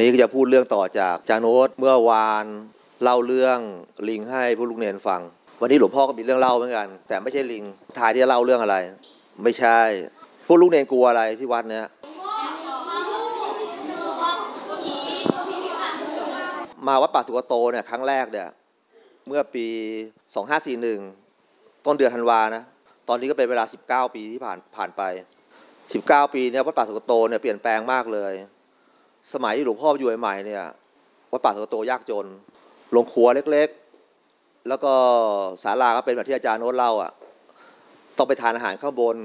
นี้ก็จะพูดเรื่องต่อจากจาโนตเมื่อวานเล่าเรื่องลิงให้ผู้ลูกเนนฟัง วันนี้หลวงพ่อก็มีเรื่องเล่าเหมือนกัน แต่ไม่ใช่ลิงทายที่จะเล่าเรื่องอะไร ไม่ใช่พวกลูกเนนกลัวอะไรที่วัดเนี้ยมาวัดป่าสุกโตเนี่ยครั้งแรกเนี่ยเมื่อปี 2541 ต้นเดือนธันวานะตอนนี้ก็เป็นเวลา 19 ปีที่ผ่านผ่านไป 19 ปีเนี่ยวัดป่าสุกโตเนี่ยเปลี่ยนแปลงมากเลย สมัยที่หลวงพ่ออยู่ใหม่ๆเนี่ยวัดป่าสุกโตยากจนโรงครัวเล็กๆ แล้วก็ศาลาก็เป็นแบบที่อาจารย์โน้ตเล่าอะต้องไปทานอาหารข้างบน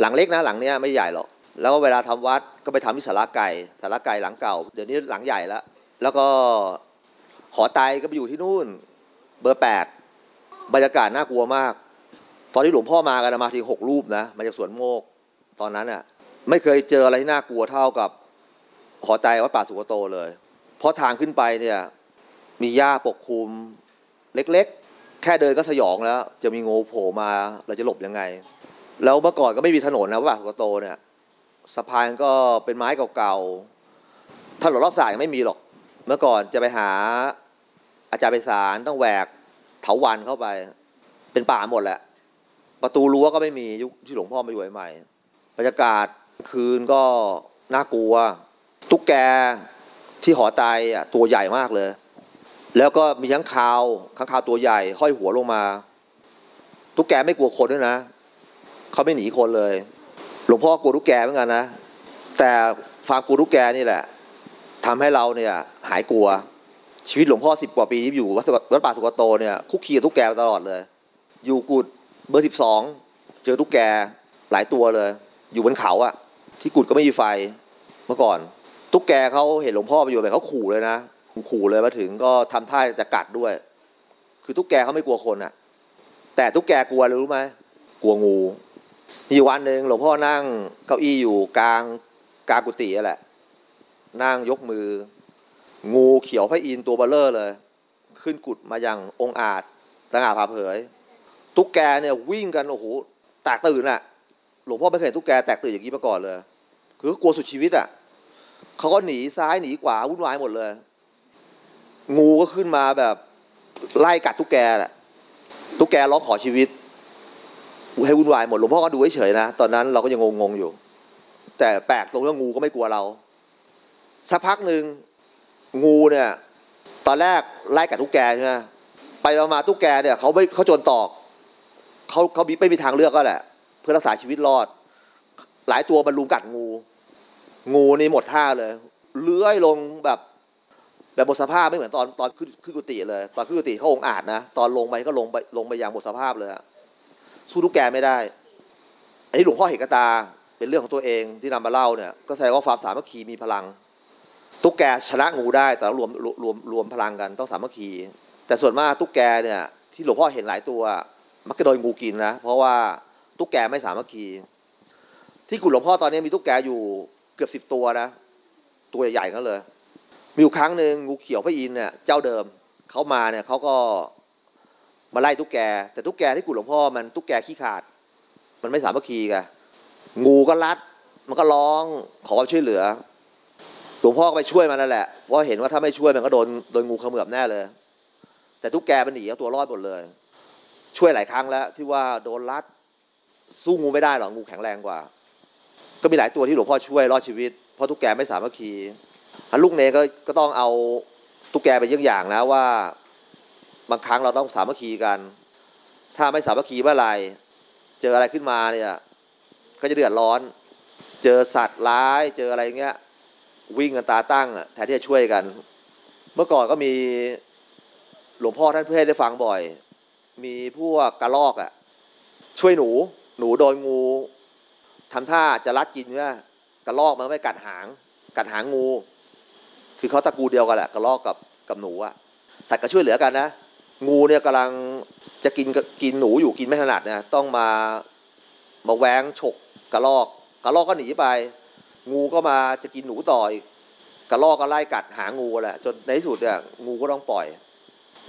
หลังเล็กนะหลังเนี้ยไม่ใหญ่หรอกแล้วก็เวลาทำวัดก็ไปทำที่ศาลาไก่ศาลาไก่หลังเก่า เดี๋ยวนี้หลังใหญ่แล้ว แล้วก็หอไตก็ไปอยู่ที่นู่น เบอร์แปดบรรยากาศน่ากลัวมาก ตอนที่หลวงพ่อมากันมาทีหกรูปนะมาจากสวนโมก ตอนนั้นอะไม่เคยเจออะไรที่น่ากลัวเท่ากับ หอไตวัดป่าสุกโตเลย เพราะทางขึ้นไปเนี่ยมีหญ้าปกคลุมเล็กๆ แค่เดินก็สยองแล้ว จะมีงูโผล่มาเราจะหลบยังไง แล้วเมื่อก่อนก็ไม่มีถนนนะวัดป่าสุกโตเนี่ยสะพานก็เป็นไม้เก่าๆถนนรอบสายยังไม่มีหรอก เมื่อก่อนจะไปหาอาจารย์ไปสารต้องแหวกเถาวันเข้าไป เป็นป่าหมดแหละ ประตูรั้วก็ไม่มียุคที่หลวงพ่อมาอยู่ใหม่บรรยากาศคืนก็น่ากลัว ตุ๊กแกที่หอไตอะตัวใหญ่มากเลย แล้วก็มีข้างคาวข้างคาวตัวใหญ่ ห้อยหัวลงมา ตุ๊กแกไม่กลัวคนด้วยนะเขาไม่หนีคนเลย หลวงพ่อกลัวตุ๊กแกเหมือนกันนะ แต่ความกลัวตุ๊กแกนี่แหละทำให้เราเนี่ยหายกลัว ชีวิตหลวงพ่อสิบกว่าปีที่อยู่วัดวัดป่าสุกโตเนี่ยคุกคีกับตุ๊กแกตลอดเลย อยู่กุดเบอร์สิบสองเจอตุ๊กแกหลายตัวเลย อยู่บนเขาอะที่กุดก็ไม่มีไฟเมื่อก่อน ตุ๊กแกเขาเห็นหลวงพ่อไปอยู่แบบเขาขู่เลยนะขู่เลยมาถึงก็ทำท่าจะกัดด้วย คือตุ๊กแกเขาไม่กลัวคนอะแต่ตุ๊กแกกลัวรู้ไหมกลัวงูมีวันหนึ่งหลวงพ่อนั่งเก้าอี้อยู่กลางกลางกุฏิแหละ นั่งยกมือ งูเขียวพระอินตัวเบลเลอร์เลย ขึ้นกุดมาอย่างองอาจสง่าผ่าเผย ตุ๊กแกเนี่ยวิ่งกันโอ้โหแตกตื่นอะหลวงพ่อไม่เคยเห็นตุ๊กแกแตกตื่นอย่างนี้มาก่อนเลย คือกลัวสุดชีวิตอะ เขาก็หนีซ้ายหนีขวาวุ่นวายหมดเลย งูก็ขึ้นมาแบบไล่กัดตุ๊กแกแหละตุ๊กแกร้องขอชีวิตให้วุ่นวายหมดหลวงพ่อก็ดูเฉยๆนะตอนนั้นเราก็ยังงงๆอยู่ แต่แปลกตรงเรื่องงูก็ไม่กลัวเราสักพักหนึ่งงูเนี่ย ตอนแรกไล่กัดตุ๊กแกใช่ไหมไปมาตุ๊กแกเนี่ยเขาไม่เขาโจรตอกเขาเขาไม่มีทางเลือกก็แหละ เพื่อรักษาชีวิตรอด หลายตัวบรรลุมกัดงู งูนี่หมดท่าเลย เลื้อยลงแบบแบบหมดสภาพไม่เหมือนตอนตอนขึ้นขึ้นกุฏิเลยตอนขึ้นกุฏิเขาองอาจนะตอนลงไปก็ลงไปลงไปอย่างหมดสภาพเลยสู้ตุ๊กแกไม่ได้ อันนี้หลวงพ่อเห็นกระตาเป็นเรื่องของตัวเองที่นำมาเล่าเนี่ยก็แสดงว่าความสามัคคีมีพลัง ตุ๊กแกชนะงูได้ แต่รวมรวมรวมรวมพลังกันต้องสามัคคี แต่ส่วนมากตุ๊กแกเนี่ยที่หลวงพ่อเห็นหลายตัว มักจะโดนงูกินนะเพราะว่าตุ๊กแกไม่สามัคคี ที่กุฎหลวงพ่อตอนนี้มีตุ๊กแกอยู่ เกือบสิบตัวนะ ตัวใหญ่ๆกันเลย มีอยู่ครั้งหนึ่งงูเขียวพระอินเนี่ยเจ้าเดิมเขามาเนี่ยเขาก็มาไล่ตุ๊กแก แต่ตุ๊กแกที่กุฎหลวงพ่อมันตุ๊กแกขี้ขาด มันไม่สามัคคีกันงูก็รัด มันก็ร้องขอความช่วยเหลือหลวงพ่อก็ไปช่วยมันนั่นแหละเพราะเห็นว่าถ้าไม่ช่วยมันก็โดนโดนงูเขมือบแน่เลย แต่ตุ๊กแกมันหนีเอาตัวรอดหมดเลย ช่วยหลายครั้งแล้วที่ว่าโดนรัดสู้งูไม่ได้หรอกงูแข็งแรงกว่า ก็มีหลายตัวที่หลวงพ่อช่วยรอดชีวิต เพราะตุ๊กแกไม่สามัคคีอันลูกเนก็ก็ต้องเอาตุกแกไปเยี่ยงอย่างนะว่า บางครั้งเราต้องสามัคคีกัน ถ้าไม่สามัคคีเมื่อไหร่เจออะไรขึ้นมาเนี่ยก็จะเดือดร้อน เจอสัตว์ร้ายเจออะไรเงี้ย วิ่งกันตาตั้งอะแทนที่จะช่วยกัน เมื่อก่อนก็มีหลวงพ่อท่านเพื่อให้ได้ฟังบ่อย มีพวกกระลอกอะช่วยหนู หนูโดนงู ทำท่าจะรัดกินว่ากระลอกมันไม่กัดหาง กัดหางงู คือเขาตระกูลเดียวกันแหละกระลอกกับกับหนูอะสัตว์ก็ช่วยเหลือกันนะ งูเนี่ยกำลังจะกินกินหนูอยู่กินไม่ถนัดเนี่ยต้องมามาแหวงฉกกระลอก กระลอกก็หนีไป งูก็มาจะกินหนูต่ออีกกระรอกก็ไล่กัดหางูแหละจนในที่สุดเนี่ยงูก็ต้องปล่อย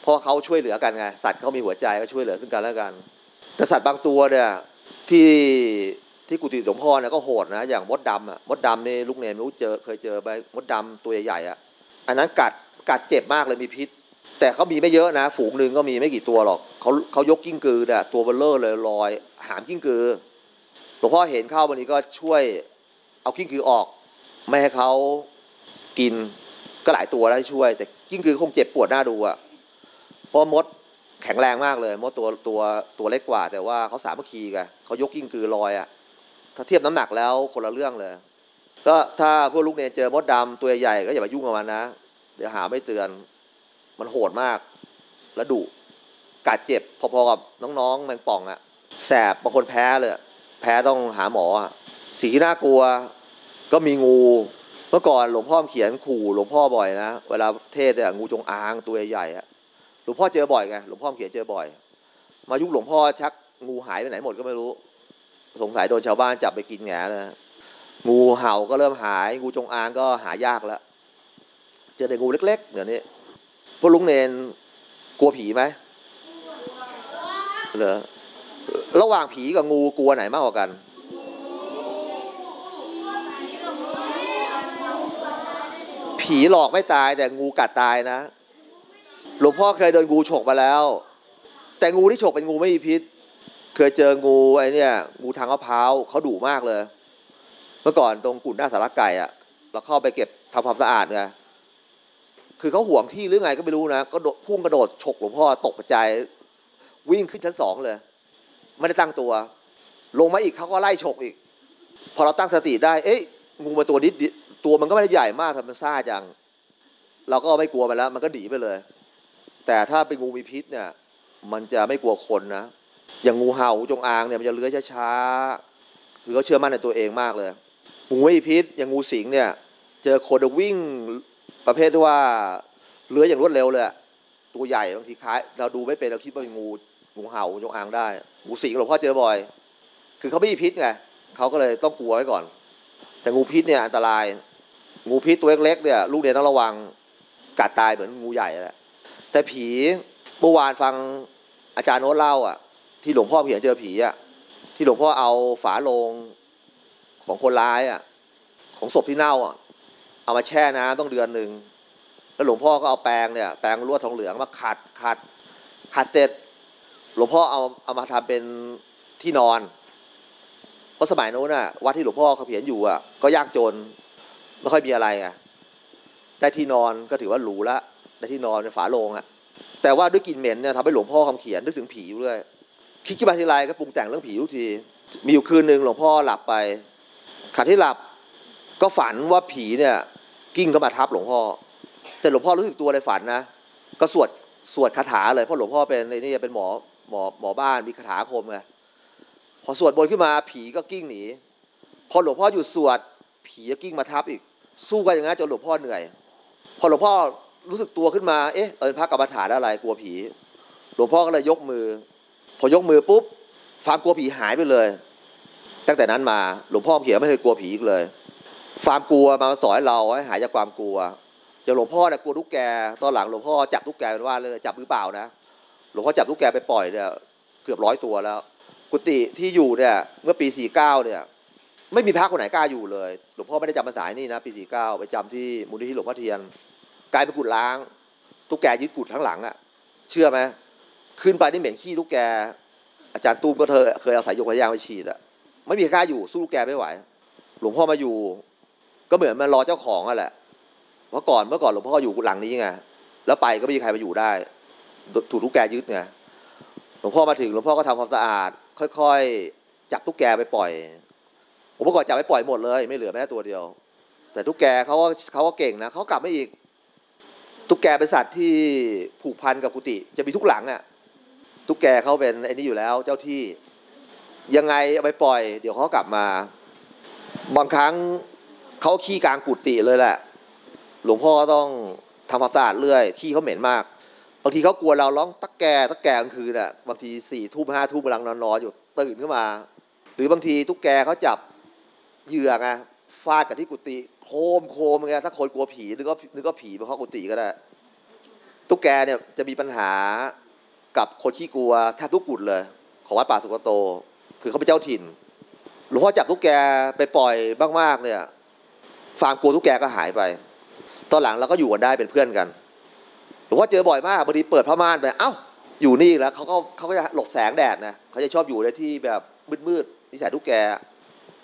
เพราะเขาช่วยเหลือกันไงสัตว์เขามีหัวใจก็ช่วยเหลือซึ่งกันและกันแต่สัตว์บางตัวเนี่ยที่ ที่กุฏิหลวงพ่อเนี่ยก็โหดนะอย่างมดดำอะมดดำนี่ลูกเนรไม่รู้เจอเคยเจอไปมดดำตัวใหญ่ๆอะอันนั้นกัดกัดเจ็บมากเลยมีพิษ แต่เขามีไม่เยอะนะ ฝูงหนึ่งก็มีไม่กี่ตัวหรอกเขาเขายกกิ้งกือเนี่ยตัวเบลเลอร์เลยลอย หามกิ้งกือหลวงพ่อเห็นเข้าวันนี้ก็ช่วยเอากิ้งกือออก ไม่ให้เขากินก็หลายตัวแล้วช่วย แต่กิ้งกือคงเจ็บปวดหน้าดูอะเพราะมดแข็งแรงมากเลยมดตัวตัวตัวเล็กกว่า แต่ว่าเขาสามัคคีกันเขายกกิ้งกือลอยอะ ถ้าเทียบน้ำหนักแล้วคนละเรื่องเลย ก็ถ้าพวกลูกเนรเจอมดดำตัวใหญ่ก็อย่าไปยุ่งกับมันนะ เดี๋ยวหาไม่เตือน มันโหดมากและดุกัดเจ็บพอๆกับน้องๆแมงป่องอะแสบบางคนแพ้เลยแพ้ต้องหาหมออะสีน่ากลัวก็มีงูเมื่อก่อนหลวงพ่อเขียนขู่หลวงพ่อบ่อยนะเวลาเทศเนี่ยงูจงอางตัวใหญ่อะหลวงพ่อเจอบ่อยไงหลวงพ่อเขียนเจอบ่อย มายุคหลวงพ่อชักงูหายไปไหนหมดก็ไม่รู้ สงสัยโดนชาวบ้านจับไปกินแหงนะงูเห่าก็เริ่มหาย งูจงอางก็หายากแล้วเจอแต่งูเล็กๆเดี๋ยวนี้พวกลุงเนนกลัวผีไหมเหรอระหว่างผีกับงูกลัวไหนมากกว่ากัน ผีหลอกไม่ตายแต่งูกัดตายนะหลวงพ่อเคยโดนงูฉกมาแล้ว แต่งูที่ฉกเป็นงูไม่มีพิษ เคยเจองูไอ้เนี่ยงูทางมะพร้าวเขาดุมากเลย เมื่อก่อนตรงกุ่นหน้าสารไก่อะเราเข้าไปเก็บทำความสะอาดไงคือเขาห่วงที่หรือไงก็ไม่รู้นะก็พุ่งกระโดดฉกหลวงพ่อตกกระจายวิ่งขึ้นชั้นสองเลยไม่ได้ตั้งตัว ลงมาอีกเขาก็ไล่ฉกอีก พอเราตั้งสติได้ เอ๊ะงูมาตัวนิดตัวมันก็ไม่ได้ใหญ่มากทำมันซ่าจัง เราก็ไม่กลัวมันแล้ว มันก็หนีไปเลย แต่ถ้าเป็นงูมีพิษเนี่ย มันจะไม่กลัวคนนะ อย่างงูเห่าจงอางเนี่ยมันจะเลื้อยช้าๆคือเขาเชื่อมั่นในตัวเองมากเลยงูไม่มีพิษอย่างงูสิงเนี่ย เจอคนวิ่งประเภทที่ว่าเลื้อยอย่างรวดเร็วเลยตัวใหญ่บางทีคล้าย เราดูไม่เป็นเราคิดว่าเป็นงูงูเห่าจงอางได้งูสิงหลวงพ่อเจอบ่อย คือเขาไม่มีพิษไงเขาก็เลยต้องกลัวไว้ก่อน แต่งูพิษเนี่ยอันตราย งูพิษตัวเล็กๆเนี่ยลูกเรียต้องระวังกัดตายเหมือนงูใหญ่แหละแต่ผีเมื่อวานฟังอาจารย์โน้ตเล่าอะ ที่หลวงพ่อเขียนเจอผีอะที่หลวงพ่อเอาฝาโลงของคนร้ายอะ ของศพที่เน่าอะ เอามาแช่น้ำต้องเดือนหนึ่งแล้วหลวงพ่อก็เอาแปรงเนี่ยแปรงลวดทองเหลืองมาขัดขัดขัดเสร็จ หลวงพ่อเอาเอามาทำเป็นที่นอน เพราะสมัยโน้นน่ะวัดที่หลวงพ่อเขาเขียนอยู่อะ ก็ยากจนไม่ค่อยมีอะไรอะได้ที่นอนก็ถือว่าหรูละได้ที่นอนเป็นฝาโลงอะแต่ว่าด้วยกลิ่นเหม็นเนี่ยทำให้หลวงพ่อคำเขียนนึกถึงผีอยู่เลย คิดขึ้นมาทีไรก็ปรุงแต่งเรื่องผีทุกที มีอยู่คืนหนึ่งหลวงพ่อหลับไปขณะที่หลับก็ฝันว่าผีเนี่ย กิ้งเข้ามาทับหลวงพ่อ แต่หลวงพ่อรู้สึกตัวในฝันนะก็สวดสวดคาถาเลยเพราะหลวงพ่อเป็นในนี่เป็นหมอหมอหมอบ้านมีคาถาคมไงพอสวดบนขึ้นมาผีก็กิ้งหนีพอหลวงพ่อหยุดสวดผีก็กิ้งมาทับอีก สู้กันอย่างนั้นจนหลวงพ่อเหนื่อย พอหลวงพ่อรู้สึกตัวขึ้นมาเอ๊ะเออพระกรรมฐานอะไรกลัวผี หลวงพ่อก็เลยยกมือ พอยกมือปุ๊บความกลัวผีหายไปเลย ตั้งแต่นั้นมาหลวงพ่อเขียนไม่เคยกลัวผีอีกเลย ความกลัวมาสอนเราให้หายจากความกลัวอย่างหลวงพ่อเนี่ยกลัวตุ๊กแกตอนหลังหลวงพ่อจับตุ๊กแกเป็นว่าเลยจับมือเปล่านะหลวงพ่อจับตุ๊กแกไปปล่อยเนี่ยเกือบร้อยตัวแล้ว กุฏิที่อยู่เนี่ยเมื่อปีสี่เก้าเนี่ยไม่มีพระคนไหนกล้าอยู่เลยหลวงพ่อไม่ได้จำพรรษานี่นะปีสี่เก้าไปจำที่มูลนิธิหลวงพ่อเทียนกลายเป็นกุดล้างตุ๊กแกยึดกุดทั้งหลังอะเชื่อไหม ขึ้นไปนี่เหม็นขี้ตุ๊กแก อาจารย์ตูมก็เธอเคยเอาสายยกสายยางไปฉีดอะไม่มีใครกล้าอยู่สู้ตุ๊กแกไม่ไหว หลวงพ่อมาอยู่ ก็เหมือนมันรอเจ้าของอะแหละเพราะก่อนเมื่อก่อนหลวงพ่ออยู่หลังนี้ไงแล้วไปก็ไม่มีใครมาอยู่ได้ ถูกตุ๊กแกยึดไงหลวงพ่อมาถึงหลวงพ่อก็ทำความสะอาด ค่อยๆจับตุ๊กแกไปปล่อยผมเมื่อก่อนจับไปปล่อยหมดเลย ไม่เหลือแม้ตัวเดียว แต่ตุ๊กแกเขาก็เขาก็เก่งนะเขากลับมาอีกตุ๊กแกเป็นสัตว์ที่ผูกพันกับกุฏิจะมีทุกหลังอะ่ะ ตุ๊กแกเขาเป็นไอ้นี่อยู่แล้ว เจ้าที่ ยังไงเอาไปปล่อย เดี๋ยวเขากลับมา บางครั้งเขาขี้กลางกุฏิเลยแหละ หลวงพ่อก็ต้องทำความสะอาดเรื่อยขี้เขาเหม็นมาก บางทีเขากลัวเราร้องตักแกตักแกกลางคืนอะบางทีสี่ทุ่มห้าทุ่มกำลังนอนๆอยู่ตื่นขึ้นมา หรือบางทีตุ๊กแกเขาจับเหยื่อไงฟาดกับที่กุฏิโคมโคมไงถ้าคนกลัวผีนึกว่านึกว่าผีเพราะกุฏิก็ได้ตุ๊กแกเนี่ยจะมีปัญหา กับคนขี้กลัวแทบทุกกุฏเลย ของวัดป่าสุกโต คือเขาเป็นเจ้าถิ่นหลวงพ่อจับตุ๊กแกไปปล่อยมากๆเนี่ยฟาร์มกลัวตุ๊กแกก็หายไป ตอนหลังเราก็อยู่กันได้เป็นเพื่อนกันหลวงพ่อเจอบ่อยมากบางทีเปิดผ้าม่านไปเอ้าอยู่นี่แล้วเขาก็เขาก็จะหลบแสงแดดนะเขาจะชอบอยู่ในที่แบบมืดๆนิสัยตุ๊กแก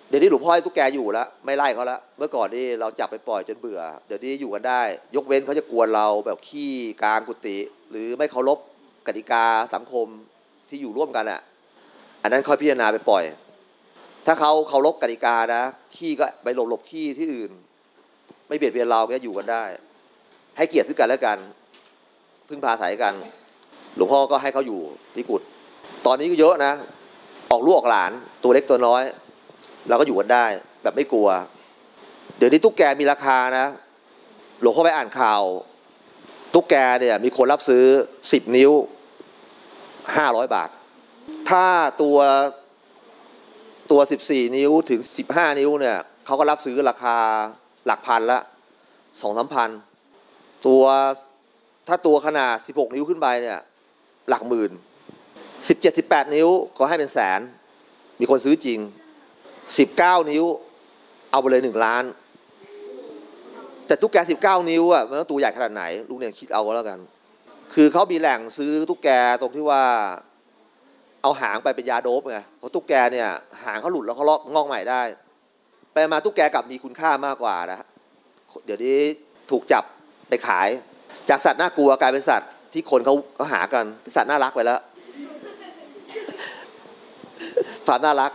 เดี๋ยวนี้หลวงพ่อให้ตุ๊กแกอยู่แล้วไม่ไล่เขาแล้วเมื่อก่อนนี่เราจับไปปล่อยจนเบื่อ เดี๋ยวนี้อยู่กันได้ ยกเว้นเขาจะกวนเราแบบขี้กลางกุฏิหรือไม่เคารพ กติกาสังคมที่อยู่ร่วมกันอะ อันนั้นค่อยพิจารณาไปปล่อย ถ้าเขาเคารพกติกานะขี้ก็ไปหลบหลบขี้ที่อื่น ไม่เบียดเบียนเราก็อยู่กันได้ ให้เกียรติซึ่งกันและกัน พึ่งพาอาศัยกัน หลวงพ่อก็ให้เขาอยู่ที่กุฏตอนนี้ก็เยอะนะ ออกลูกออกหลานตัวเล็กตัวน้อย เราก็อยู่กันได้ แบบไม่กลัว เดี๋ยวนี้ตุ๊กแกมีราคานะ หลวงพ่อไปอ่านข่าว ตุ๊กแกเนี่ยมีคนรับซื้อสิบนิ้ว ห้าร้อยบาท ถ้าตัวตัวสิบสี่นิ้วถึงสิบห้านิ้วเนี่ยเขาก็รับซื้อราคาหลักพันละสองสามพันตัวถ้าตัวขนาดสิบหกนิ้วขึ้นไปเนี่ยหลักหมื่นสิบเจ็ดสิบแปดนิ้วก็ให้เป็นแสน มีคนซื้อจริงสิบเก้านิ้ว เอาไปเลยหนึ่งล้าน แต่ตุ๊กแกสิบเก้านิ้วอะมันต้องตัวใหญ่ขนาดไหนลุงเนี่ยคิดเอาก็แล้วกัน คือเขามีแหล่งซื้อตุ๊กแกตรงที่ว่า เอาหางไปเป็นยาโดบไงเพราะตุ๊กแกเนี่ย หางเขาหลุดแล้วเขาลอกงอกใหม่ได้ ไปมาตุ๊กแกกลับมีคุณค่ามากกว่านะเดี๋ยวนี้ถูกจับไปขาย จากสัตว์น่ากลัวกลายเป็นสัตว์ที่คนเขาเขาหากันเป็นสัตว์น่ารักไปแล้วความน่ารัก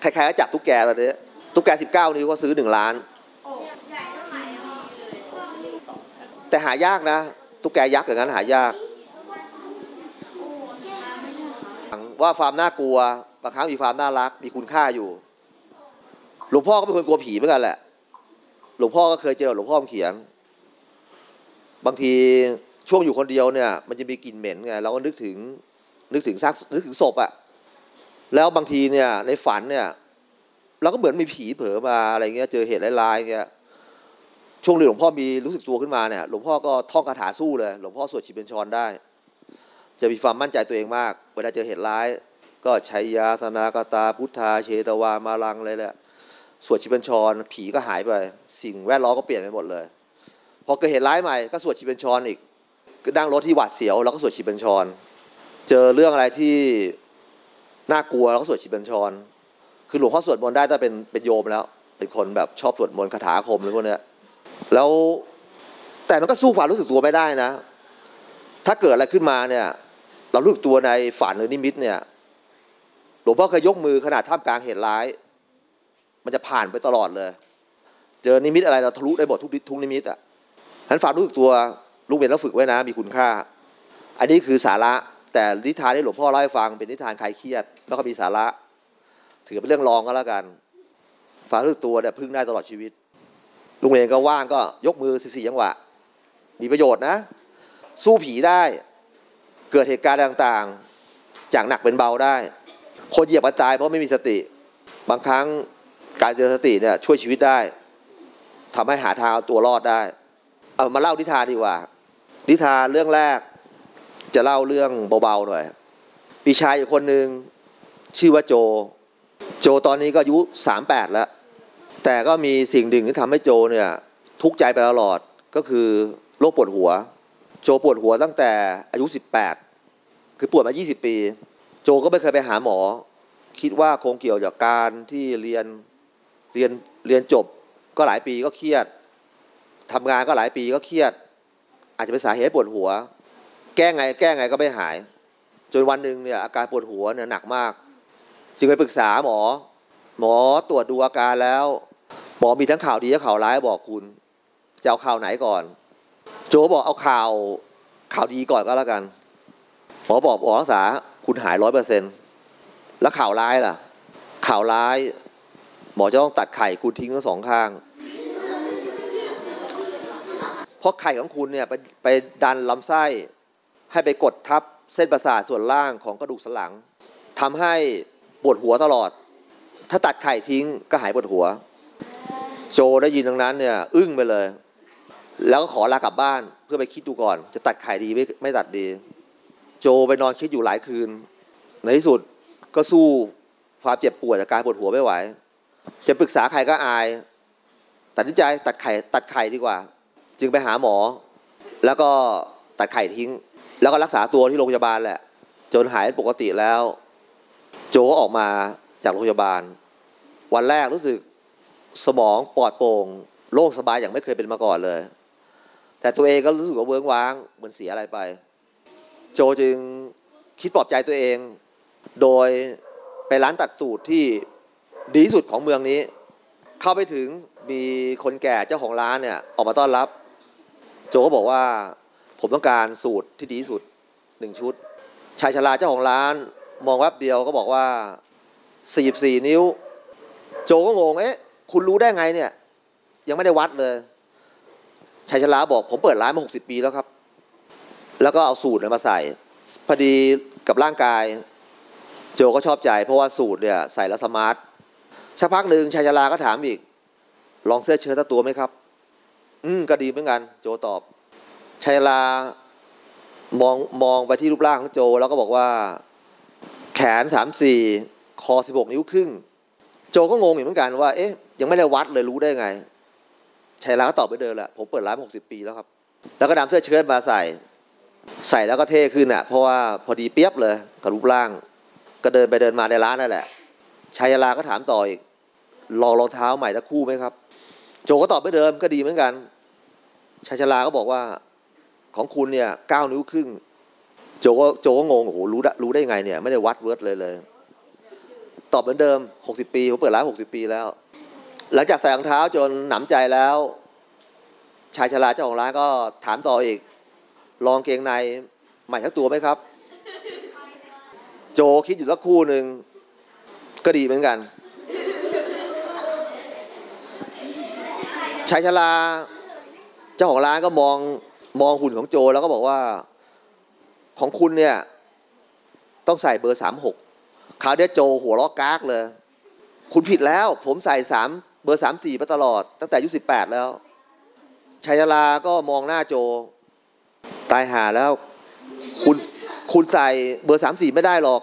ใครๆก็จับตุ๊กแกตอนนี้ตุ๊กแกสิบเก้านิ้วก็ซื้อหนึ่งล้านแต่หายากนะ ตุ๊กแกยักษ์อย่างนั้นหายาก ว่าความน่ากลัวบางครั้งมีความน่ารักมีคุณค่าอยู่ หลวงพ่อก็เป็นคนกลัวผีเหมือนกันแหละ หลวงพ่อก็เคยเจอหลวงพ่อเขียน บางทีช่วงอยู่คนเดียวเนี่ย มันจะมีกลิ่นเหม็นไงเราก็นึกถึงนึกถึงซากนึกถึงศพอะแล้วบางทีเนี่ยในฝันเนี่ย เราก็เหมือนมีผีเผลอมาอะไรเงี้ย เจอเหตุร้ายๆเงี้ย ช่วงที่หลวงพ่อมีรู้สึกตัวขึ้นมาเนี่ยหลวงพ่อก็ท่องคาถาสู้เลยหลวงพ่อสวดชิเป็นชรได้ จะมีความมั่นใจตัวเองมาก เวลาเจอเหตุร้าย ก็ใชัยาสนากตาพุทธาเชตวามาลังอะไรแหละสวดชิเป็นชรผีก็หายไป สิ่งแวดล้อมก็เปลี่ยนไปหมดเลยพอเกิดเหตุร้ายใหม่ก็สวดชิเป็นชรอีกก็นั่งรถที่หวาดเสียวเราก็สวดชิเป็นชรเจอเรื่องอะไรที่น่ากลัวเราก็สวดชิเป็นชรคือหลวงพ่อสวดมนต์ได้ถ้าเป็นเป็นโยมแล้ว เป็นคนแบบชอบสวดมนต์คาถาคมอะไรพวกเนี้ย แล้วแต่มันก็สู้ความรู้สึกตัวไม่ได้นะ ถ้าเกิดอะไรขึ้นมาเนี่ย เรารู้สึกตัวในฝันหรือนิมิตเนี่ยหลวงพ่อเคยยกมือขนาดท่ามกลางเหตุร้าย มันจะผ่านไปตลอดเลย เจอนิมิตอะไรเราทะลุได้หมดทุกทุกนิมิตอะฉะนั้นฝันรู้สึกตัวลูกเรียนแล้วฝึกไว้นะ มีคุณค่า อันนี้คือสาระ แต่นิทานที่หลวงพ่อเล่าให้ฟังเป็นนิทานคลายเครียดแล้วก็มีสาระ ถือเป็นเรื่องรองก็แล้วกันฝันรู้สึกตัวเนี่ยพึ่งได้ตลอดชีวิต ลุงเองก็ว่างก็ยกมือ 14จังหวะ มีประโยชน์นะ สู้ผีได้เกิดเหตุการณ์ต่างๆ จากหนักเป็นเบาได้ คนเหยียบกระจายเพราะไม่มีสติ บางครั้งการเจริญสติเนี่ยช่วยชีวิตได้ทำให้หาทางเอาตัวรอดได้ เอามาเล่านิทานดีกว่า นิทานเรื่องแรก จะเล่าเรื่องเบาๆหน่อยปีชายอยู่คนหนึ่งชื่อว่าโจ โจตอนนี้ก็อายุสามแปดแล้ว แต่ก็มีสิ่งหนึ่งที่ทำให้โจเนี่ยทุกข์ใจไปตลอดก็คือโรคปวดหัว โจปวดหัวตั้งแต่อายุ 18 คือปวดมา 20 ปี โจก็ไม่เคยไปหาหมอ คิดว่าคงเกี่ยวจากการที่เรียนเรียนเรียนจบก็หลายปีก็เครียดทำงานก็หลายปีก็เครียด อาจจะเป็นสาเหตุปวดหัว แก้ไงแก้ไงก็ไม่หาย จนวันหนึ่งเนี่ยอาการปวดหัวเนี่ยหนักมาก จึงไปปรึกษาหมอ หมอตรวจดูอาการแล้ว หมอมีทั้งข่าวดีและข่าวร้ายบอกคุณ จะเอาข่าวไหนก่อน โจบอกเอาข่าวข่าวดีก่อนก็แล้วกัน หมอบอกหมอรักษาคุณหายร้อยเปอร์เซ็นแล้วข่าวร้ายล่ะ ข่าวร้าย หมอจะต้องตัดไข่คุณทิ้งทั้งสองข้าง เพราะไข่ของคุณเนี่ยไปไปดันลำไส้ให้ไปกดทับเส้นประสาทส่วนล่างของกระดูกสันหลังทำให้ปวดหัวตลอด ถ้าตัดไข่ทิ้งก็หายปวดหัว โจได้ยินดังนั้นเนี่ย อึ้งไปเลย แล้วก็ขอลากลับบ้านเพื่อไปคิดดูก่อน จะตัดไข่ดีไม่ไม่ตัดดี โจไปนอนคิดอยู่หลายคืน ในที่สุดก็สู้ความเจ็บปวดจากการปวดหัวไม่ไหว จะปรึกษาใครก็อาย ตัดสินใจตัดไข่ตัดไข่ดีกว่า จึงไปหาหมอ แล้วก็ตัดไข่ทิ้ง แล้วก็รักษาตัวที่โรงพยาบาลแหละ จนหายปกติแล้ว โจก็ออกมาจากโรงพยาบาล วันแรกรู้สึก สมองปลอดโปร่งโล่งสบายอย่างไม่เคยเป็นมาก่อนเลย แต่ตัวเองก็รู้สึกว่าเวิ้งว้างเหมือนเสียอะไรไป โจจึงคิดปลอบใจตัวเอง โดยไปร้านตัดสูตรที่ดีที่สุดของเมืองนี้ เข้าไปถึงมีคนแก่เจ้าของร้านเนี่ยออกมาต้อนรับ โจก็บอกว่าผมต้องการสูตรที่ดีที่สุดหนึ่งชุด ชายชราเจ้าของร้าน มองแวบเดียวก็บอกว่า 44 นิ้ว โจก็งงเอ๊ะ คุณรู้ได้ไงเนี่ย ยังไม่ได้วัดเลยชายชราบอก ผมเปิดร้านมา60ปีแล้วครับ แล้วก็เอาสูตรเนี่ยมาใส่ พอดีกับร่างกาย โจก็ชอบใจ เพราะว่าสูตรเนี่ยใส่แล้วสมาร์ทสักพักหนึ่งชายชราก็ถามอีก ลองเสื้อเชิ้ตสักตัวไหมครับ อืมก็ดีเหมือนกัน โจตอบชายชรามองมองไปที่รูปร่างของโจ แล้วก็บอกว่า แขนสามสี่คอสิบหกนิ้วครึ่ง โจก็งงอยู่เหมือนกันว่า เอ๊ะ ยังไม่ได้วัดเลยรู้ได้ไงชัยราก็ตอบไปเดิมแหละผมเปิดร้านมาหกสิบปีแล้วครับ แล้วก็นำเสื้อเชิ้ตมาใส่ ใส่แล้วก็เท่ขึ้นอะ เพราะว่าพอดีเปียบเลยกับรูปร่าง ก็เดินไปเดินมาในร้านนั่นแหละชัยราก็ถามต่ออีกลองรองเท้าใหม่สักคู่ไหมครับ โจก็ตอบไปเดิมก็ดีเหมือนกันชัยชราก็บอกว่าของคุณเนี่ยเก้านิ้วครึ่ง โจก็โจก็งงโอ้โหรู้ได้รู้ได้ไงเนี่ย ไม่ได้วัดเวิร์ดเลยเลย ตอบเหมือนเดิม60ปีผมเปิดร้าน60ปีแล้ว หลังจากใส่รองเท้าจนหนำใจแล้ว ชายชราเจ้าของร้านก็ถามต่ออีก ลองเกงในใหม่ทั้งตัวไหมครับ โจคิดอยู่สักคู่หนึ่งก็ดีเหมือนกัน ชายชราเจ้าของร้านก็มองมองหุ่นของโจแล้วก็บอกว่าของคุณเนี่ย ต้องใส่เบอร์สามหกคราวเนี้ยโจหัวล้อกากเลย คุณผิดแล้ว ผมใส่สาม บอร์สามสี่มาตลอด ตั้งแต่อายุสิบแปดแล้วชายชราก็มองหน้าโจ ตายหาแล้ว คุณคุณใส่เบอร์สามสี่ไม่ได้หรอก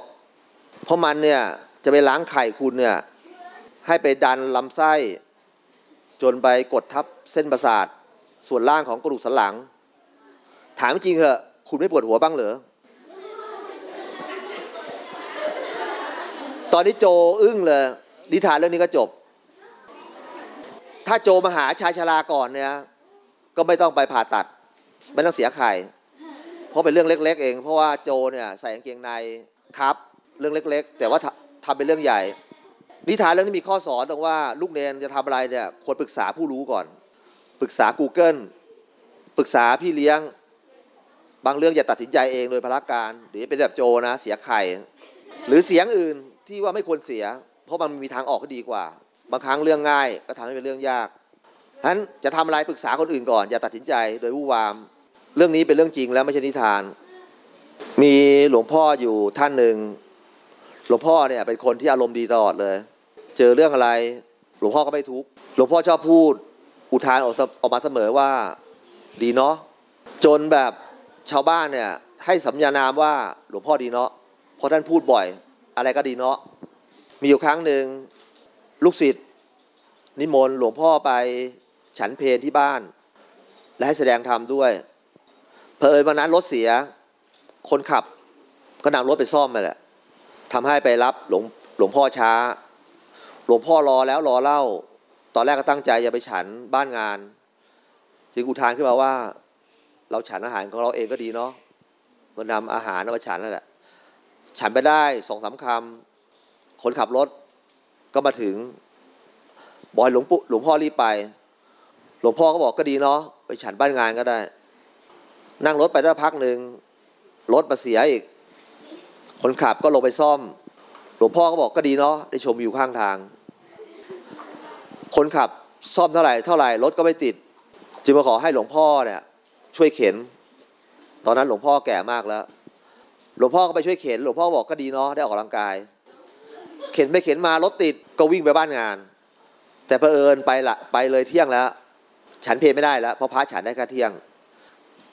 เพราะมันเนี่ยจะไปล้างไข่คุณเนี่ย ให้ไปดันลำไส้ จนไปกดทับเส้นประสาท ส่วนล่างของกระดูกสันหลัง ถามจริงเหอะ คุณไม่ปวดหัวบ้างเหรอตอนนี้โจอึ้งเลยนิทานเรื่องนี้ก็จบ ถ้าโจมาหาชายชราก่อนเนี่ย ก็ไม่ต้องไปผ่าตัด ไม่ต้องเสียไข่เพราะเป็นเรื่องเล็ก ๆ เอง เพราะว่าโจเนี่ยใส่กางเกงในครับ เรื่องเล็ก ๆ แต่ว่าทำทำเป็นเรื่องใหญ่ นิทานเรื่องนี้มีข้อสอนตรงว่าลูกเนนจะทำอะไรเนี่ยควรปรึกษาผู้รู้ก่อน ปรึกษา Google ปรึกษาพี่เลี้ยง บางเรื่องอย่าตัดสินใจเองโดยพละการเดี๋ยวเป็นแบบโจนะเสียไข่ หรือเสียงอื่นที่ว่าไม่ควรเสีย เพราะมันมีทางออกที่ดีกว่า บางครั้งเรื่องง่ายก็ทำให้เป็นเรื่องยากฉะนั้นจะทำอะไรปรึกษาคนอื่นก่อน อย่าตัดสินใจโดยวู่วาม เรื่องนี้เป็นเรื่องจริงแล้วไม่ใช่นิทาน มีหลวงพ่ออยู่ท่านหนึ่งหลวงพ่อเนี่ยเป็นคนที่อารมณ์ดีตลอดเลย เจอเรื่องอะไร หลวงพ่อก็ไม่ทุกข์หลวงพ่อชอบพูด อุทานออกออกมาเสมอว่า ดีเนาะจนแบบชาวบ้านเนี่ยให้สัญญานามว่าหลวงพ่อดีเนาะเพราะท่านพูดบ่อย อะไรก็ดีเนาะมีอยู่ครั้งหนึ่ง ลูกศิษย์นิมนต์หลวงพ่อไปฉันเพลที่บ้าน และให้แสดงธรรมด้วยเพอเอิญวันนั้นรถเสีย คนขับก็นำรถไปซ่อมมาแหละทำให้ไปรับหลวงหลวงพ่อช้า หลวงพ่อรอแล้วรอเล่า ตอนแรกก็ตั้งใจจะไปฉันบ้านงาน จึงอุทานขึ้นมาว่า เราฉันอาหารของเราเองก็ดีเนาะก็นำอาหารมาฉันนั่นแหละ ฉันไปได้สองสามคำคนขับรถ ก็มาถึงบอยหลวงปู่หลวงพ่อรีบไป หลวงพ่อก็บอกก็ดีเนาะไปฉันบ้านงานก็ได้ นั่งรถไปได้พักหนึ่งรถมาเสียอีก คนขับก็ลงไปซ่อม หลวงพ่อก็บอกก็ดีเนาะได้ชมวิวข้างทาง คนขับซ่อมเท่าไหร่เท่าไหร่รถก็ไม่ติด จึงมาขอให้หลวงพ่อเนี่ย ช่วยเข็น ตอนนั้นหลวงพ่อแก่มากแล้ว หลวงพ่อก็ไปช่วยเข็น หลวงพ่อบอกก็ดีเนาะได้ออกกำลังกาย เข็นไปเข็นมารถติดก็วิ่งไปบ้านงาน แต่เผอิญไปละไปเลยเที่ยงแล้ว ฉันเพลไม่ได้แล้วเพราะพระฉันได้แค่เที่ยง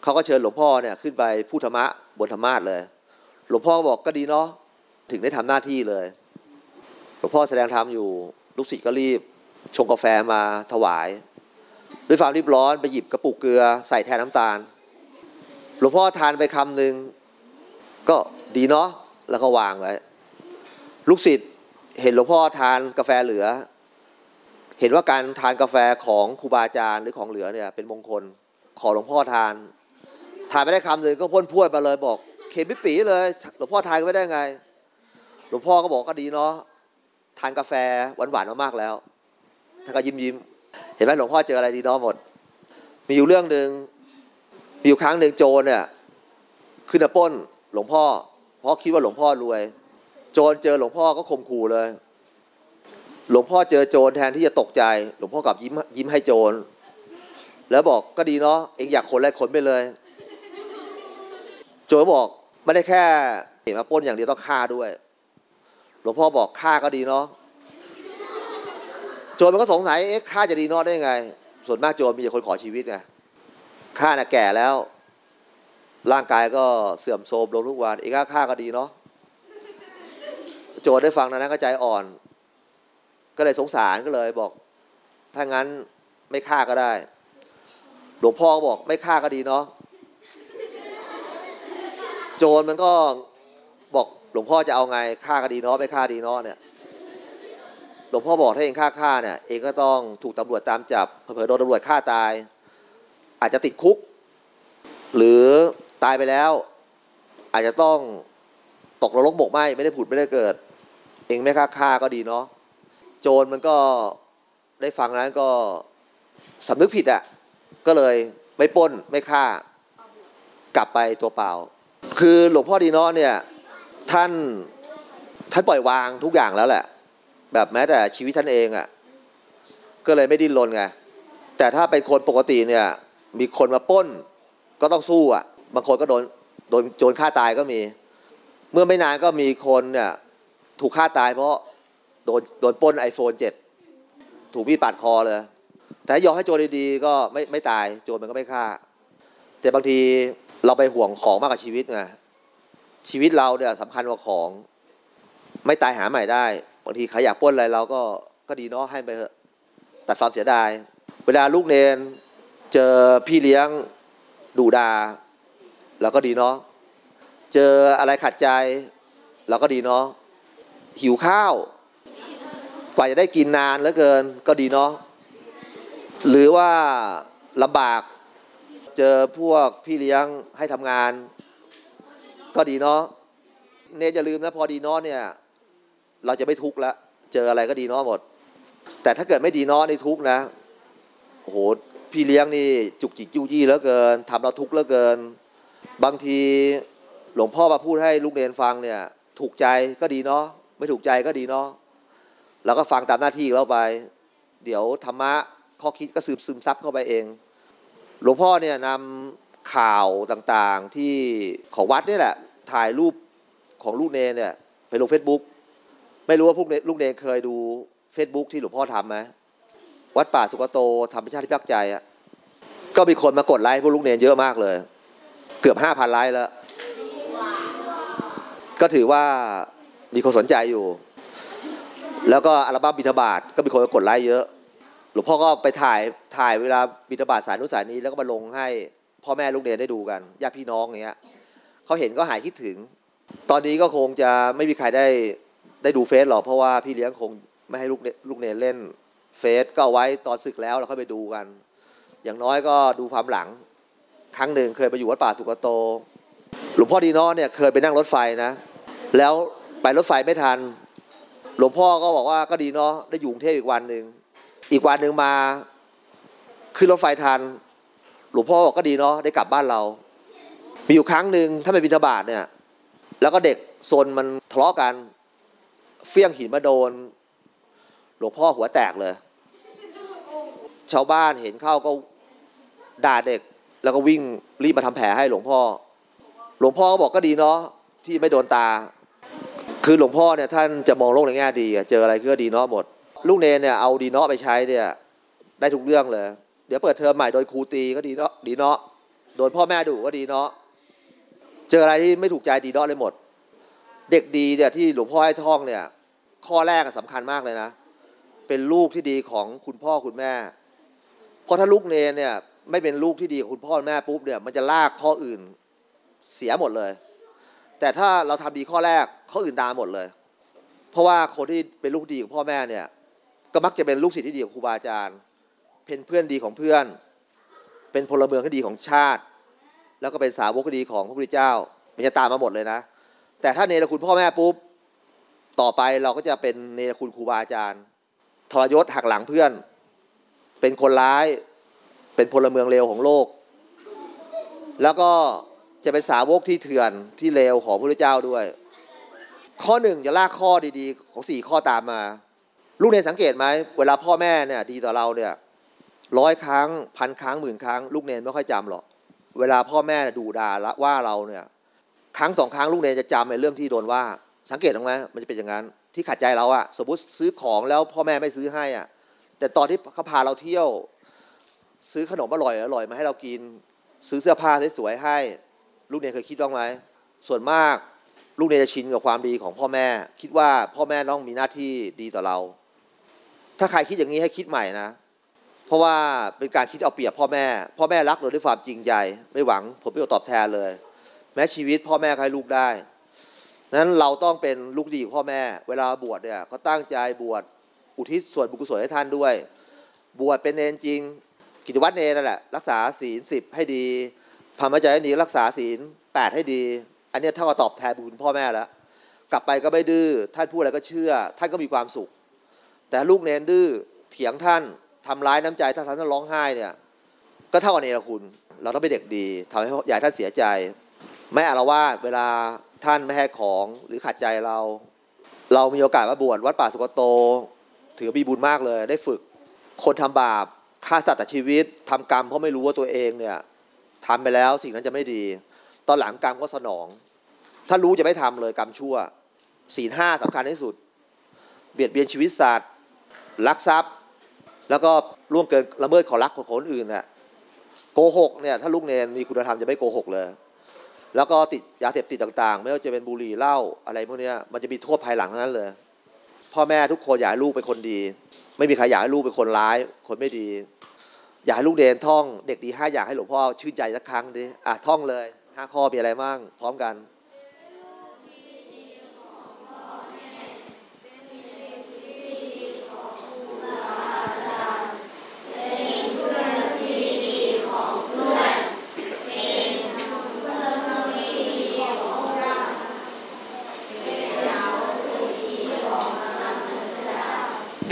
เขาก็เชิญหลวงพ่อเนี่ยขึ้นไปพูดธรรมะบนธรรมาสเลย หลวงพ่อบอกก็ดีเนาะถึงได้ทำหน้าที่เลย หลวงพ่อแสดงธรรมอยู่ลูกศิษย์ก็รีบ ชงกาแฟมาถวาย ด้วยความรีบร้อนไปหยิบกระปุกเกลือใส่แทนน้ำตาล หลวงพ่อทานไปคำหนึ่งก็ดีเนาะแล้วก็วางไว้ลูกศิษย์ เห็นหลวงพ่อทานกาแฟเหลือ เห็นว่าการทานกาแฟของครูบาอาจารย์หรือของเหลือเนี่ย เป็นมงคล ขอหลวงพ่อทาน ทานไม่ได้คำหนึ่งก็พ่นพรวดมาเลยบอก เข็มปิปีเลย หลวงพ่อทานก็ไม่ได้ไง หลวงพ่อก็บอกก็ดีเนาะทานกาแฟหวานๆมามากแล้วท่านก็ยิ้มยิ้มๆเห็นไหมหลวงพ่อเจออะไรดีเนาะหมด มีอยู่เรื่องหนึ่งมีอยู่ครั้งหนึ่งโจรเนี่ยขึ้นมาป้น หลวงพ่อเพราะคิดว่าหลวงพ่อรวย โจรเจอหลวงพ่อก็ข่มขู่เลย หลวงพ่อเจอโจรแทนที่จะตกใจ หลวงพ่อกลับยิ้มยิ้มให้โจร แล้วบอกก็ดีเนาะเองอยากขนอะไรขนไปเลย โจรบอกไม่ได้แค่มาป้นอย่างเดียวต้องฆ่าด้วย หลวงพ่อบอกฆ่าก็ดีเนาะโจรมันก็สงสัยเอ๊ะฆ่าจะดีเนาะได้ยังไง ส่วนมากโจรมีแต่คนขอชีวิตไงฆ่าน่ะแก่แล้ว ร่างกายก็เสื่อมโทรมลงทุกวันเองก็ฆ่าก็ดีเนาะ โจรได้ฟังนั้นก็ใจอ่อน ก็เลยสงสารก็เลยบอก ถ้างั้นไม่ฆ่าก็ได้ หลวงพ่อก็บอกไม่ฆ่าก็ดีเนาะโจรมันก็บอกหลวงพ่อจะเอาไงฆ่าก็ดีเนาะไม่ฆ่าดีเนาะเนี่ยหลวงพ่อบอกถ้าเองฆ่าฆ่าเนี่ยเองก็ต้องถูกตำรวจตามจับเผลอโดนตำรวจฆ่าตาย อาจจะติดคุก หรือตายไปแล้ว อาจจะต้องตกนรกบกไหมไม่ได้ผุดไม่ได้เกิด งไม่ฆ่าฆ่าก็ดีเนาะโจรมันก็ได้ฟังนั้นก็สำนึกผิดอะ่ะก็เลยไม่ป้นไม่ฆ่ากลับไปตัวเปล่า คือหลวงพ่อดีเนาะเนี่ยท่านท่านปล่อยวางทุกอย่างแล้วแหละ แบบแม้แต่ชีวิตท่านเองอะ่ะก็เลยไม่ดิ้นรนไงแต่ถ้าเป็นคนปกติเนี่ยมีคนมาป้นก็ต้องสู้อะบางคนก็โดนโดนโจรฆ่าตายก็มี เมื่อไม่นานก็มีคนเนี่ย ถูกฆ่าตายเพราะโดนโดนปล้น iPhone 7 ถูกมีดปาดคอเลย แต่ยอมให้โจรดีๆก็ไม่ไม่ตายโจรมันก็ไม่ฆ่า แต่บางทีเราไปห่วงของมากกว่าชีวิตไงชีวิตเราเนี่ยสำคัญกว่าของ ไม่ตายหาใหม่ได้บางทีใครอยากป้นอะไรเราก็ก็ดีเนาะให้ไปเถอะตัดความเสียดาย เวลาลูกเนนเจอพี่เลี้ยงดูดาเราก็ดีเนาะเจออะไรขัดใจเราก็ดีเนาะ หิวข้าว กว่าจะได้กินนานเหลือเกินก็ดีเนาะหรือว่าลำบากเจอพวกพี่เลี้ยงให้ทำงาน ก็ดีเนาะเนยอย่าลืมนะพอดีเนาะเนี่ย เราจะไม่ทุกข์ละเจออะไรก็ดีเนาะหมด แต่ถ้าเกิดไม่ดีเนาะนี่ทุกข์นะโอ้โหพี่เลี้ยงนี่จุกจิกจู้จี้เหลือเกินทำเราทุกข์เหลือเกิน บางทีหลวงพ่อมาพูดให้ลูกเณรฟังเนี่ย ถูกใจก็ดีเนาะ ไม่ถูกใจก็ดีเนาะเราก็ฟังตามหน้าที่เราไป เดี๋ยวธรรมะข้อคิดก็สืบซึมซับเข้าไปเอง หลวงพ่อเนี่ยนำข่าวต่างๆที่ของวัดนี่แหละ ถ่ายรูปของลูกเณรเนี่ยไปลงเฟซบุ๊กไม่รู้ว่าพวกลูกเณรเคยดูเฟซบุ๊กที่หลวงพ่อทำไหมวัดป่าสุคะโตธรรมชาติที่พักใจอะก็มีคนมากดไลค์พวกลูกเนนเยอะมากเลย เกือบห้าพันไลค์แล้ว ก็ถือว่า มีคนสนใจอยู่ แล้วก็อัลบั้มบิณฑบาตก็มีคนกดไลค์เยอะ หลวงพ่อก็ไปถ่ายถ่ายเวลาบิณฑบาตสายนู้นสายนี้ แล้วก็มาลงให้พ่อแม่ลูกเรียนได้ดูกันญาติพี่น้องอย่างเงี้ยเขาเห็นก็หายคิดถึง ตอนนี้ก็คงจะไม่มีใครได้ได้ดูเฟซหรอกเพราะว่าพี่เลี้ยงคงไม่ให้ลูกเนลูกเนเล่นเฟซก็เอาไว้ตอนศึกแล้วเราค่อยไปดูกัน อย่างน้อยก็ดูความหลัง ครั้งหนึ่งเคยไปอยู่วัดป่าสุกโต หลวงพ่อดีน้อเนี่ยเคยไปนั่งรถไฟนะ แล้ว ไปรถไฟไม่ทัน หลวงพ่อก็บอกว่าก็ดีเนาะได้อยู่กรุงเทพอีกวันหนึ่งอีกวันหนึ่งมาขึ้นรถไฟทัน หลวงพ่อบอกก็ดีเนาะได้กลับบ้านเรา มีอยู่ครั้งหนึ่งถ้าไปบิณฑบาตเนี่ย แล้วก็เด็กโซนมันทะเลาะกัน เฟี้ยงหินมาโดน หลวงพ่อหัวแตกเลย ชาวบ้านเห็นเข้าก็ด่าเด็ก แล้วก็วิ่งรีบมาทำแผลให้หลวงพ่อ หลวงพ่อก็บอกก็ดีเนาะที่ไม่โดนตา คือหลวงพ่อเนี่ยท่านจะมองโลกในแง่ดีเจออะไรก็ดีเนาะหมด ลูกเนรเนี่ยเอาดีเนาะไปใช้เนี่ยได้ทุกเรื่องเลย เดี๋ยวเปิดเทอมใหม่โดนครูตีก็ดีเนาะดีเนาะโดนพ่อแม่ดุก็ดีเนาะเจออะไรที่ไม่ถูกใจดีเนาะเลยหมด เด็กดีเนี่ยที่หลวงพ่อให้ท่องเนี่ย ข้อแรกอะสำคัญมากเลยนะ เป็นลูกที่ดีของคุณพ่อคุณแม่เพราะถ้าลูกเนรเนี่ยไม่เป็นลูกที่ดีของคุณพ่อคุณแม่ปุ๊บเนี่ยมันจะลากข้ออื่นเสียหมดเลย แต่ถ้าเราทำดีข้อแรกข้ออื่นตามหมดเลย เพราะว่าคนที่เป็นลูกดีของพ่อแม่เนี่ย ก็มักจะเป็นลูกศิษย์ที่ดีของครูบาอาจารย์ เป็นเพื่อนดีของเพื่อน เป็นพลเมืองที่ดีของชาติ แล้วก็เป็นสาวกที่ดีของพระพุทธเจ้า มันจะตามมาหมดเลยนะ แต่ถ้าเนรคุณพ่อแม่ปุ๊บต่อไปเราก็จะเป็นเนรคุณครูบาอาจารย์ทรยศหักหลังเพื่อน เป็นคนร้าย เป็นพลเมืองเลวของโลก แล้วก็ จะเป็นสาวกที่เถื่อนที่เลวของพระเจ้าด้วย ข้อหนึ่งจะลากข้อดีๆ ของสี่ข้อตามมา ลูกเนสังเกตไหมเวลาพ่อแม่เนี่ยดีต่อเราเนี่ยร้อยครั้งพันครั้งหมื่นครั้งลูกเนรไม่ค่อยจำหรอกเวลาพ่อแม่ดูด่าละว่าเราเนี่ยครั้งสองครั้งลูกเนรจะจำในเรื่องที่โดนว่า สังเกตไหมมันจะเป็นอย่างนั้นที่ขัดใจเราอะสมมติซื้อของแล้วพ่อแม่ไม่ซื้อให้อะแต่ตอนที่เขาพาเราเที่ยว ซื้อขนมอร่อยอร่อยมาให้เรากิน ซื้อเสื้อผ้าสวยๆให้ ลูกเนรเคยคิดบ้างไหมส่วนมากลูกเนรจะชินกับความดีของพ่อแม่ คิดว่าพ่อแม่ต้องมีหน้าที่ดีต่อเรา ถ้าใครคิดอย่างนี้ให้คิดใหม่นะ เพราะว่าเป็นการคิดเอาเปรียบพ่อแม่ พ่อแม่รักเราด้วยความจริงใจไม่หวังผลประโยชน์ตอบแทนเลย แม้ชีวิตพ่อแม่ให้ลูกได้นั้นเราต้องเป็นลูกดีของพ่อแม่ เวลาบวชเนี่ยก็ตั้งใจบวชอุทิศส่วนบุญกุศลให้ท่านด้วย บวชเป็นเนรจริง กิจวัตรเนรนั่นแหละ รักษาศีลสิบให้ดี พรหมจรรย์นี้รักษาศีลแปดให้ดี อันนี้เท่ากับตอบแทนบุญพ่อแม่แล้ว กลับไปก็ไม่ดื้อท่านพูดอะไรก็เชื่อ ท่านก็มีความสุข แต่ลูกเนรดื้อเถียงท่านทำร้ายน้ำใจท่านทำท่านร้องไห้เนี่ย ก็เท่ากับเนรคุณ เราต้องเป็นเด็กดีทำให้ใหญ่ท่านเสียใจไม่อารวาสเวลาท่านไม่ให้ของหรือขัดใจเรา เรามีโอกาสมาบวชวัดป่าสุกโต ถือมีบุญมากเลย ได้ฝึก คนทำบาปฆ่าสัตว์ตัดชีวิตทำกรรมเพราะไม่รู้ว่าตัวเองเนี่ย ทำไปแล้วสิ่งนั้นจะไม่ดี ตอนหลังกรรมก็สนอง ถ้ารู้จะไม่ทำเลยกรรมชั่ว ศีลห้าสำคัญที่สุด เบียดเบียนชีวิตสัตว์ลักทรัพย์ แล้วก็ล่วงเกินละเมิดขอรักของคนอื่นน่ะโกหกเนี่ยถ้าลูกเนรมีคุณธรรมจะไม่โกหกเลย แล้วก็ติดยาเสพติดต่าง ๆ ไม่ว่าจะเป็นบุหรี่เหล้าอะไรพวกนี้มันจะมีโทษภายหลังทั้งนั้นเลย พ่อแม่ทุกคนอยากให้ลูกเป็นคนดี ไม่มีใครอยากให้ลูกเป็นคนร้าย คนไม่ดี อยากให้ลูกเดนท่องเด็กดีห้าอยากให้หลวงพ่อชื่นใจสักครั้งดิอะท่องเลยห้าข้อมีอะไรบ้างพร้อมกัน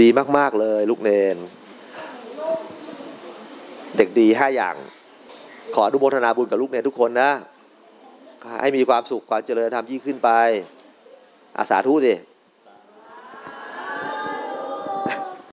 ดีมาก ๆ เลยลูกเนน เด็กดีห้าอย่าง ขออนุโมทนาบุญกับลูกเนี่ยทุกคนนะ ให้มีความสุขความเจริญทำยิ่งขึ้นไปอาสาทุสิ